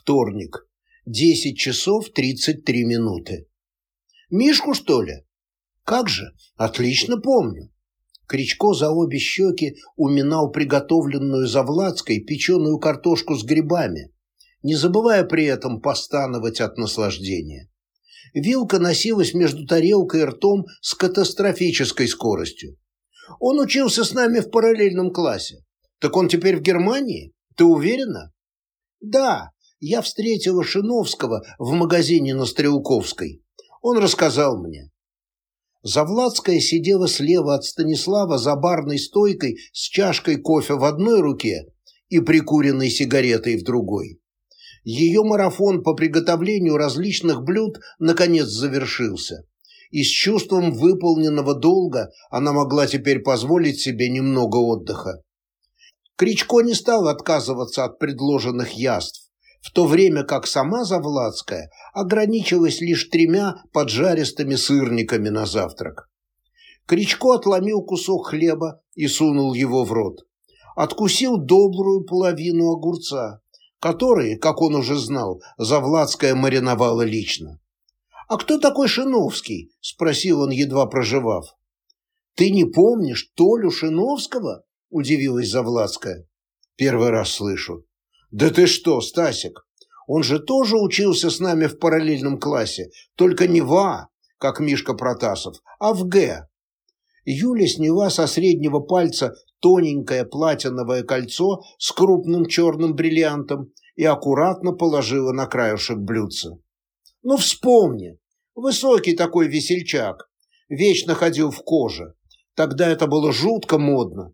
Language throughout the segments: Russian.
Вторник. Десять часов тридцать три минуты. Мишку, что ли? Как же, отлично помню. Кричко за обе щеки уминал приготовленную Завладской печеную картошку с грибами, не забывая при этом постановать от наслаждения. Вилка носилась между тарелкой и ртом с катастрофической скоростью. Он учился с нами в параллельном классе. Так он теперь в Германии? Ты уверена? Да, я встретила Шиновского в магазине на Стрелковской. Он рассказал мне. Завладская сидела слева от Станислава за барной стойкой с чашкой кофе в одной руке и прикуренной сигаретой в другой. Ее марафон по приготовлению различных блюд наконец завершился, и с чувством выполненного долга она могла теперь позволить себе немного отдыха. Кричко не стал отказываться от предложенных яств, в то время как сама Завладская ограничилась лишь тремя поджаристыми сырниками на завтрак. Кричко отломил кусок хлеба и сунул его в рот. Откусил добрую половину огурца, который, как он уже знал, Завладская мариновала лично. «А кто такой Шиновский?» – спросил он, едва проживав. «Ты не помнишь Толю Шиновского?» – удивилась Завладская. «Первый раз слышу. «Да ты что, Стасик, он же тоже учился с нами в параллельном классе, только не в А, как Мишка Протасов, а в Г». Юля сняла со среднего пальца тоненькое платиновое кольцо с крупным черным бриллиантом и аккуратно положила на краюшек блюдца. «Ну, вспомни, высокий такой весельчак, вечно ходил в коже. Тогда это было жутко модно.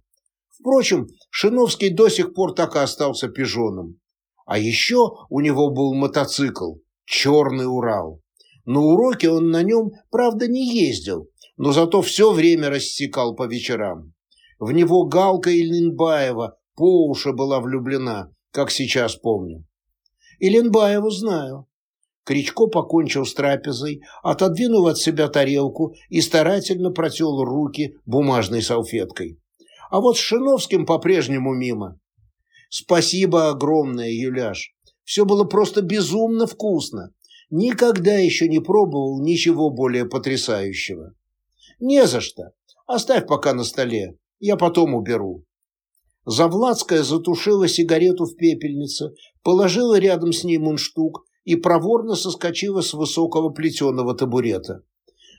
Впрочем, Шиновский до сих пор так и остался пижоном. А еще у него был мотоцикл «Черный Урал». На уроки он на нем, правда, не ездил, но зато все время рассекал по вечерам. В него Галка Ильинбаева по уши была влюблена, как сейчас помню. Ильинбаеву знаю. Кричко покончил с трапезой, отодвинул от себя тарелку и старательно протел руки бумажной салфеткой. А вот с Шиновским по-прежнему мимо. Спасибо огромное, Юляш. Все было просто безумно вкусно. Никогда еще не пробовал ничего более потрясающего. Не за что. Оставь пока на столе. Я потом уберу. Завладская затушила сигарету в пепельнице, положила рядом с ней мундштук и проворно соскочила с высокого плетеного табурета.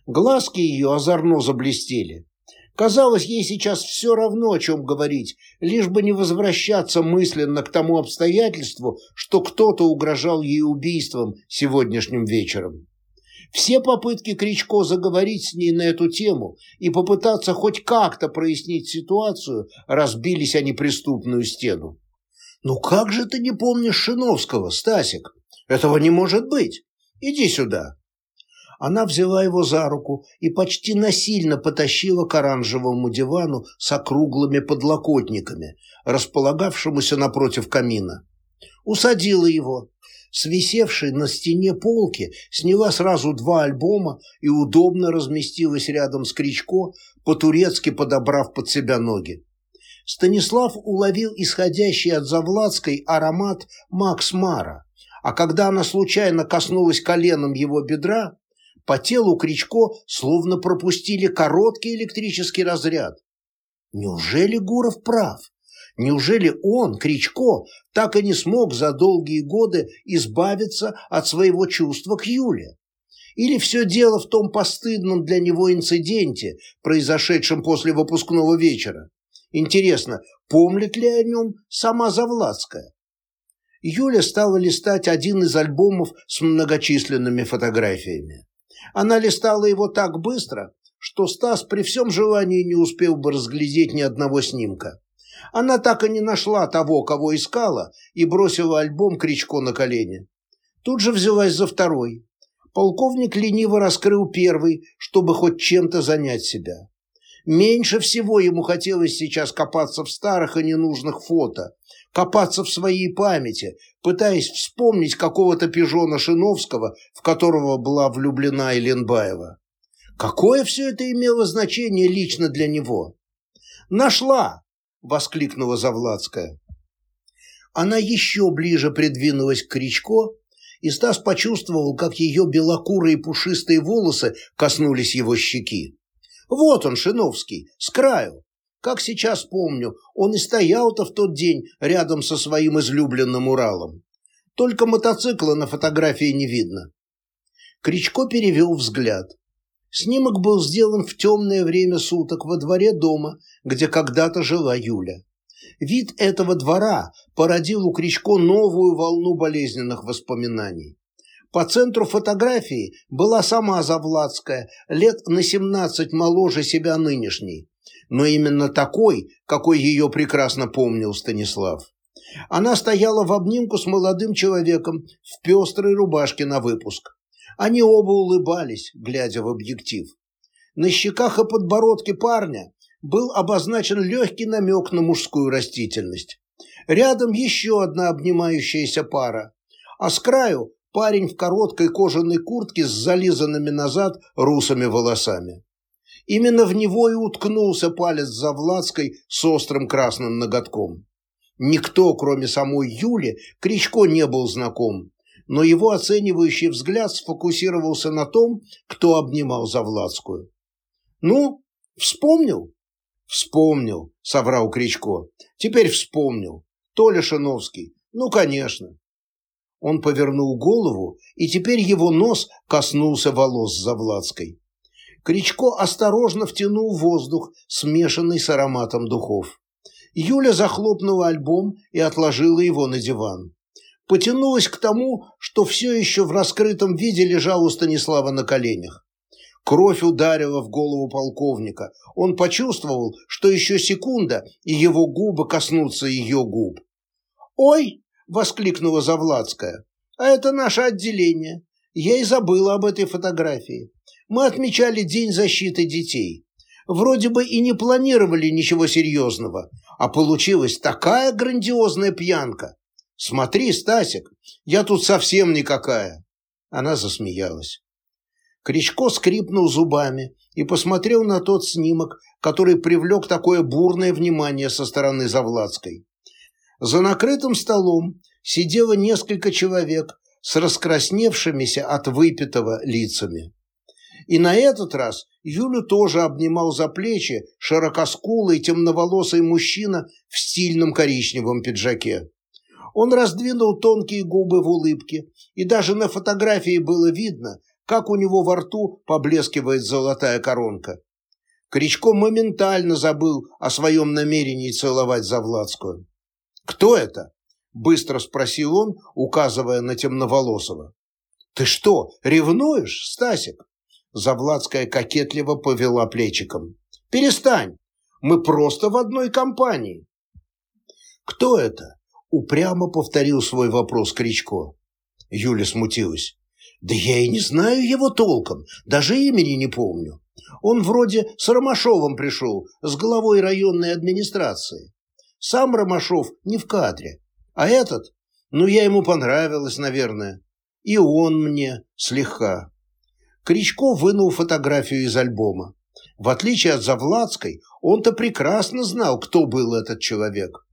Глазки ее озорно заблестели. Казалось, ей сейчас все равно, о чем говорить, лишь бы не возвращаться мысленно к тому обстоятельству, что кто-то угрожал ей убийством сегодняшним вечером. Все попытки Кричко заговорить с ней на эту тему и попытаться хоть как-то прояснить ситуацию разбились о неприступную стену. «Ну как же ты не помнишь Шиновского, Стасик? Этого не может быть. Иди сюда». Она взяла его за руку и почти насильно потащила к оранжевому дивану с округлыми подлокотниками, располагавшемуся напротив камина. Усадила его. С висевшей на стене полки сняла сразу два альбома и удобно разместилась рядом с Кричко, по-турецки подобрав под себя ноги. Станислав уловил исходящий от Завладской аромат Макс Мара, а когда она случайно коснулась коленом его бедра, по телу Кричко словно пропустили короткий электрический разряд. Неужели Гуров прав? Неужели он, Кричко, так и не смог за долгие годы избавиться от своего чувства к Юле? Или все дело в том постыдном для него инциденте, произошедшем после выпускного вечера? Интересно, помнит ли о нем сама Завладская? Юля стала листать один из альбомов с многочисленными фотографиями. Она листала его так быстро, что Стас при всем желании не успел бы разглядеть ни одного снимка. Она так и не нашла того, кого искала, и бросила альбом Кричко на колени. Тут же взялась за второй. Полковник лениво раскрыл первый, чтобы хоть чем-то занять себя. Меньше всего ему хотелось сейчас копаться в старых и ненужных фото, копаться в своей памяти, пытаясь вспомнить какого-то пижона Шиновского, в которого была влюблена Еленбаева. Какое все это имело значение лично для него? «Нашла!» – воскликнула Завладская. Она еще ближе придвинулась к Кричко, и Стас почувствовал, как ее белокурые пушистые волосы коснулись его щеки. Вот он, Шиновский, с краю. Как сейчас помню, он и стоял-то в тот день рядом со своим излюбленным Уралом. Только мотоцикла на фотографии не видно. Кричко перевел взгляд. Снимок был сделан в темное время суток во дворе дома, где когда-то жила Юля. Вид этого двора породил у Кричко новую волну болезненных воспоминаний. По центру фотографии была сама Завладская, лет на 17 моложе себя нынешней, но именно такой, какой ее прекрасно помнил Станислав. Она стояла в обнимку с молодым человеком в пестрой рубашке на выпуск. Они оба улыбались, глядя в объектив. На щеках и подбородке парня был обозначен легкий намек на мужскую растительность. Рядом еще одна обнимающаяся пара, а с краю парень в короткой кожаной куртке с зализанными назад русыми волосами. Именно в него и уткнулся палец Завладской с острым красным ноготком. Никто, кроме самой Юли, Кричко не был знаком, но его оценивающий взгляд сфокусировался на том, кто обнимал Завладскую. «Ну, вспомнил?» «Вспомнил», — соврал Кричко. «Теперь вспомнил. Толя Шиновский. Ну, конечно». Он повернул голову, и теперь его нос коснулся волос Завладской. Кричко осторожно втянул воздух, смешанный с ароматом духов. Юля захлопнула альбом и отложила его на диван. Потянулась к тому, что все еще в раскрытом виде лежал у Станислава на коленях. Кровь ударила в голову полковника. Он почувствовал, что еще секунда, и его губы коснутся ее губ. «Ой!» — воскликнула Завладская. «А это наше отделение. Я и забыла об этой фотографии. Мы отмечали День защиты детей. Вроде бы и не планировали ничего серьезного, а получилась такая грандиозная пьянка. Смотри, Стасик, я тут совсем никакая». Она засмеялась. Кричко скрипнул зубами и посмотрел на тот снимок, который привлек такое бурное внимание со стороны Завладской. За накрытым столом сидело несколько человек с раскрасневшимися от выпитого лицами. И на этот раз Юлю тоже обнимал за плечи широкоскулый темноволосый мужчина в стильном коричневом пиджаке. Он раздвинул тонкие губы в улыбке, и даже на фотографии было видно, как у него во рту поблескивает золотая коронка. Кричко моментально забыл о своем намерении целовать Завладскую. «Кто это?» – быстро спросил он, указывая на темноволосого. «Ты что, ревнуешь, Стасик?» Завладская кокетливо повела плечиком. «Перестань! Мы просто в одной компании!» «Кто это?» – упрямо повторил свой вопрос Кричко. Юля смутилась. Да я и не знаю его толком, даже имени не помню. Он вроде с Ромашовым пришел, с главой районной администрации. Сам Ромашов не в кадре. А этот, ну, я ему понравилась, наверное. И он мне слегка. Кричко вынул фотографию из альбома. В отличие от Завладской, он-то прекрасно знал, кто был этот человек.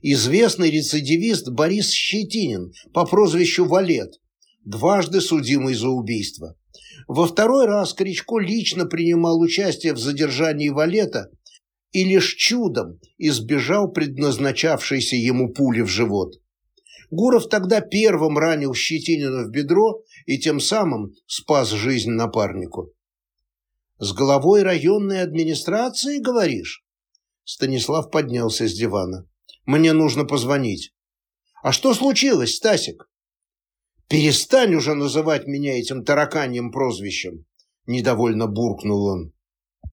Известный рецидивист Борис Щетинин по прозвищу Валет, дважды судимый за убийство. Во второй раз Кричко лично принимал участие в задержании Валета и лишь чудом избежал предназначавшейся ему пули в живот. Гуров тогда первым ранил Щетинина в бедро и тем самым спас жизнь напарнику. «С головой районной администрации, говоришь?» Станислав поднялся с дивана. «Мне нужно позвонить». «А что случилось, Стасик?» «Перестань уже называть меня этим тараканьим прозвищем!» – недовольно буркнул он.